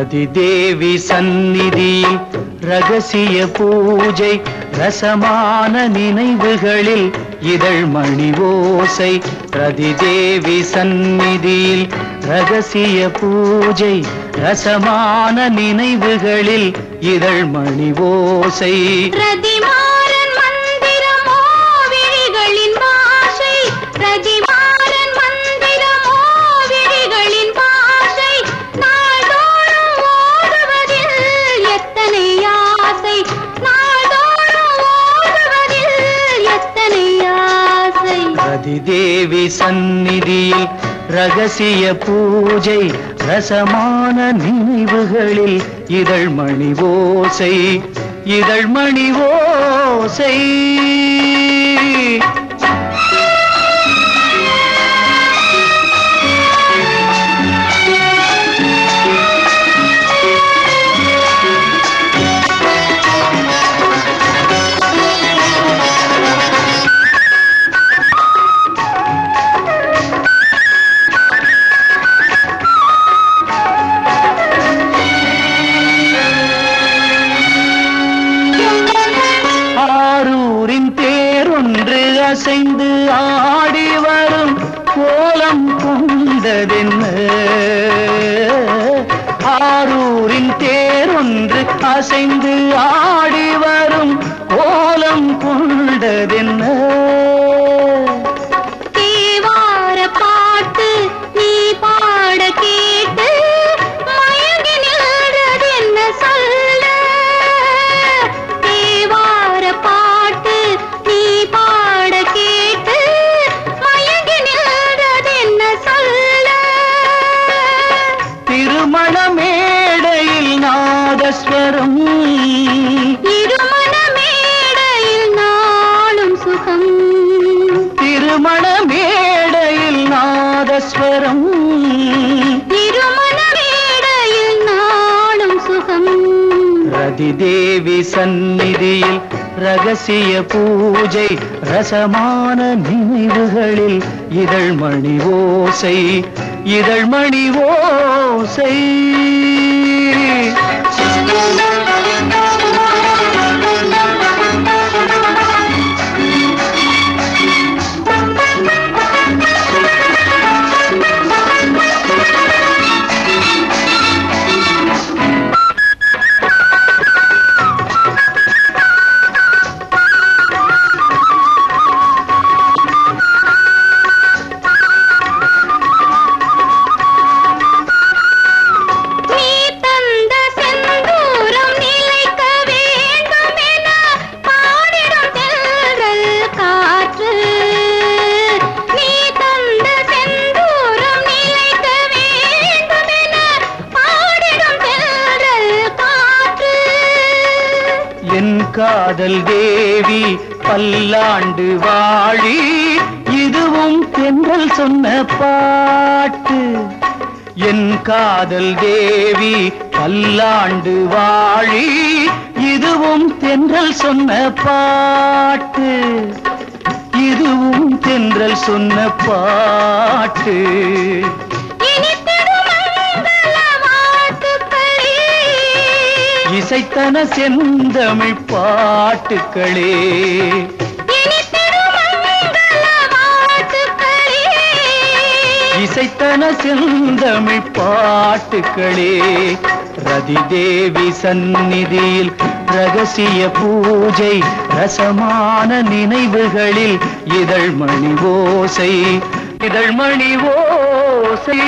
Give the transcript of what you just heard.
ரதிதேவி சந்நிதியில் ரகசிய பூஜை ரசமான நினைவுகளில் இதழ் மணி ஓசை ரதிதேவி சந்நிதியில் ரகசிய பூஜை ரசமான நினைவுகளில் இதழ் மணி ஓசை ரதி சந்நிதியில் ரகசிய பூஜை ரசமான நினைவுகளில் இதழ் மணி ஓசை இதழ் மணி ஓசை. தேரொன்று அசைந்து ஆடி வரும் கோலம் கொண்டதென்ன ஆரூரின் தேரொன்று அசைந்து ஆடி வரும் கோலம் பூண்டதென்ன? ரதிதேவி சந்நிதியில் ரகசிய பூஜை ரசமான நினைவுகளில் இதழ் மணி ஓசை இதழ் மணி ஓசை. காதல் தேவி பல்லாண்டு வாழி இதுவும் தென்றல் சொன்ன பாட்டு. என் காதல் தேவி பல்லாண்டு வாழி இதுவும் தென்றல் சொன்ன பாட்டு. இதுவும் தென்றல் சொன்ன பாட்டு. இசைத்தன செந்தமிழ் பாட்டுக்களே. இசைத்தன செந்தமிழ் பாட்டுக்களே. ரதிதேவி சந்நிதியில் ரகசிய பூஜை ரசமான நினைவுகளில் இதழ்மணி ஓசை இதழ்மணி ஓசை.